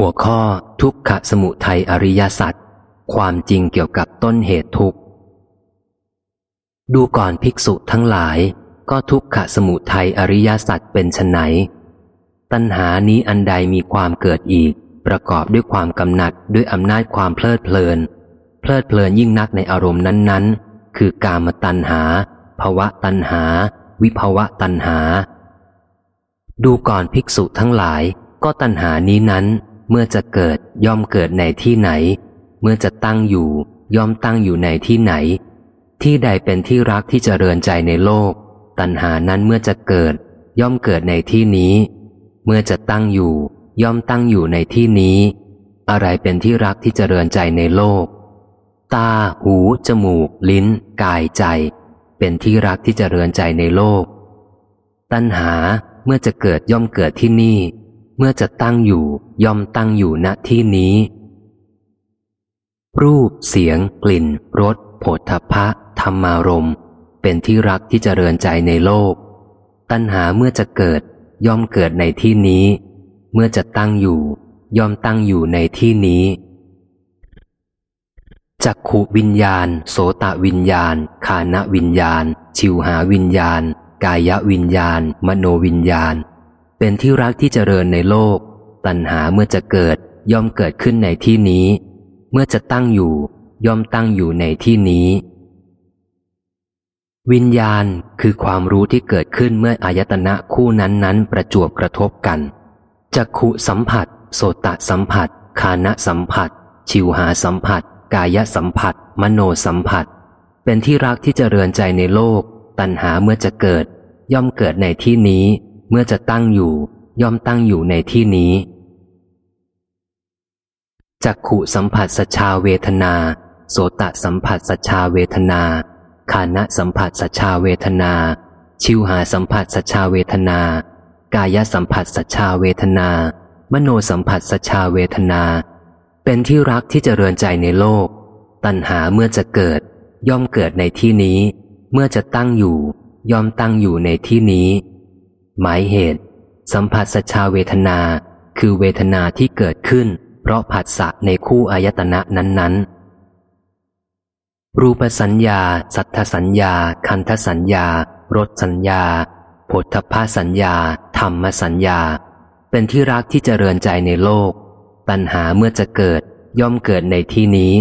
หัวข้อทุกขสมุทัยอริยสัจความจริงเกี่ยวกับต้นเหตุทุกข์ดูก่อนภิกษุทั้งหลาย ก็ทุกขสมุทัยอริยสัจเป็นชไฉนตัณหานี้อันใดมีความเกิดอีก ประกอบด้วยความกำหนัดด้วยอำนาจความเพลิดเพลิน เพลิดเพลินยิ่งนักในอารมณ์นั้นๆ คือกามตัณหาภวะตัณหา วิภวะตัณหา ดูก่อนภิกษุทั้งหลาย ก็ตัณหานี้นั้น เมื่อจะเกิดย่อมเกิดในที่ไหน เมื่อจะตั้งอยู่ ย่อมตั้งอยู่ในที่ไหน ที่ใดเป็นที่รักที่จะเริญใจในโลก ตัณหานั้นเมื่อจะเกิด ย่อมเกิดในที่นี้ เมื่อจะตั้งอยู่ ย่อมตั้งอยู่ในที่นี้ อะไรเป็นที่รักที่จะเริญใจในโลก ตา หู จมูก ลิ้น กายใจ เป็นที่รักที่จะเริญใจในโลก ตัณหาเมื่อจะเกิดย่อมเกิดที่นี่ เมื่อจะตั้งอยู่ย่อมตั้งอยู่ณที่นี้ รูป เสียง กลิ่นรสโผฏฐพะธรรมารมเป็นที่รักที่จเจริญใจในโลก ตัณหาเมื่อจะเกิดย่อมเกิดในที่นี้ เมื่อจะตั้งอยู่ ย่อมตั้งอยู่ในที่นี้จักขูวิญญาณ โสตวิญญาณ คานวิญญาณ ชิวหาวิญญาณ กายวิญญาณ มโนวิญญาณ เป็นที่รักที่เจริญในโลก ตัณหาเมื่อจะเกิดย่อมเกิดขึ้นในที่นี้ เมื่อจะตั้งอยู่ ย่อมตั้งอยู่ในที่นี้ วิญญาณคือความรู้ที่เกิดขึ้นเมื่ออายตนะคู่นั้นๆ ประจวบกระทบกันจักขุสัมผัส โสตสัมผัส คานะสัมผัส ชิวหาสัมผัส กายสัมผัส มโนสัมผัส เป็นที่รักที่เจริญใจในโลก ตัณหาเมื่อจะเกิด ย่อมเกิดในที่นี้ เมื่อจะตั้งอยู่ ย่อมตั้งอยู่ในที่นี้ จักขุสัมผัสสชาเวทนา โสตสัมผัสสชาเวทนาคานะสัมผัสสชาเวทนา ชิวหาสัมผัสสชาเวทนา กายสัมผัสสชาเวทนา มโนสัมผัสสชาเวทนา เป็นที่รักที่จะเริญใจในโลก ตัณหาเมื่อจะเกิด ย่อมเกิดในที่นี้ เมื่อจะตั้งอยู่ ย่อมตั้งอยู่ในที่นี้ หมายเหตุ สัมผัสสชาเวทนา คือเวทนาที่เกิดขึ้น เพราะผัสสะในคู่อายตนะนั้นๆ รูปสัญญา สัทธสัญญา คันธสัญญารสสัญญาผลทพาสัญญา ธรรมสัญญา เป็นที่รักที่จเจริญใจในโลก ปัญหาเมื่อจะเกิด ย่อมเกิดในที่นี้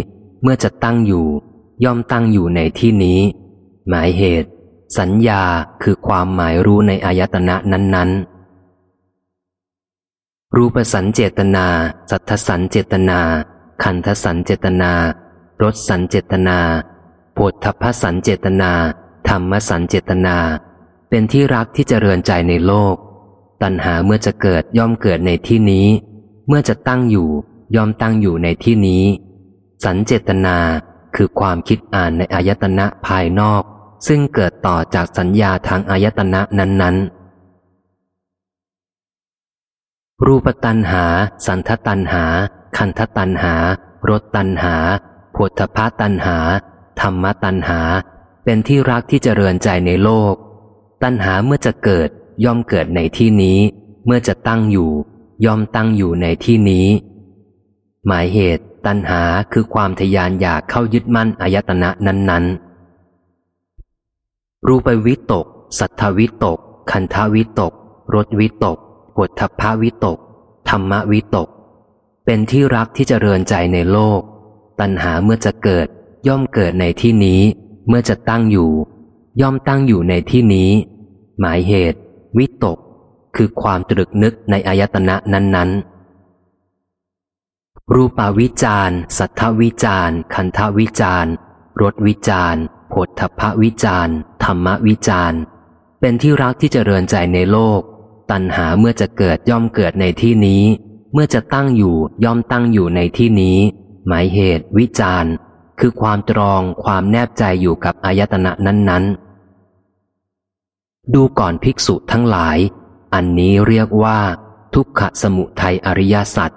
เมื่อจะตั้งอยู่ ย่อมตั้งอยู่ในที่นี้ หมายเหตุ สัญญาคือความหมายรู้ในอายตนะนั้น ๆ รูปสัญเจตนา สัทธสัญเจตนา คันธสัญเจตนารสสัญเจตนาโพธพสัญเจตนา ธรรมสัญเจตนา เป็นที่รักที่จเจริญใจในโลก ตัณหาเมื่อจะเกิดย่อมเกิดในที่นี้ เมื่อจะตั้งอยู่ย่อมตั้งอยู่ในที่นี้ สัญเจตนาคือความคิดอ่านในอายตนะภายนอก ซึ่งเกิดต่อจากสัญญาทางอายตนะนั้นๆ รูปตันหา สันทตันหา คันทตันหารสตันหาโพธพาตันหา ธรรมตันหา เป็นที่รักที่จเจริญใจในโลก ตันหาเมื่อจะเกิดย่อมเกิดในที่นี้ เมื่อจะตั้งอยู่ ย่อมตั้งอยู่ในที่นี้ หมายเหตุตันหาคือความทยานอยากเข้ายึดมั่นอายตนะนั้นๆ รูปวิตก สัทธวิตก คันทวิตกรสวิตกปวดทพพวิตก ธรรมวิตก เป็นที่รักที่จะเริญใจในโลก ตัณหาเมื่อจะเกิด ย่อมเกิดในที่นี้ เมื่อจะตั้งอยู่ ย่อมตั้งอยู่ในที่นี้ หมายเหตุ วิตก คือความตรึกนึกในอายตนะนั้น ๆ รูปาวิจารสัทธวิจารคันทวิจารรสวิจารโพธพวิจาร ธรรมวิจารเป็นที่รักที่จเจริญใจในโลก ตัณหาเมื่อจะเกิดย่อมเกิดในที่นี้ เมื่อจะตั้งอยู่ย่อมตั้งอยู่ในที่นี้ หมายเหตุ วิจารคือความตรองความแนบใจอยู่กับอายตนะนั้น ๆ ดูก่อนภิกษุทั้งหลาย อันนี้เรียกว่า ทุกขสมุทัยอริยสัจ